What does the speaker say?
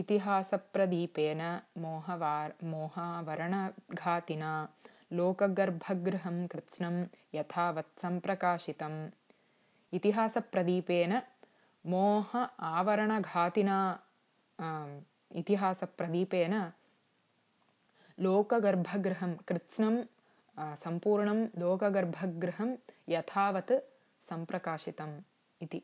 इतिहासप्रदीपेन मोहवार् मोहावरणघातिना लोकगर्भगृहं कृत्स्नं यथावत् सम्प्रकाशितम्। इतिहासप्रदीपेन मोह आवरणघातिना इतिहासप्रदीपेन लोकगर्भगृहं कृत्स्नं सम्पूर्णं लोकगर्भगृहं यथावत् सम्प्रकाशितम् इति।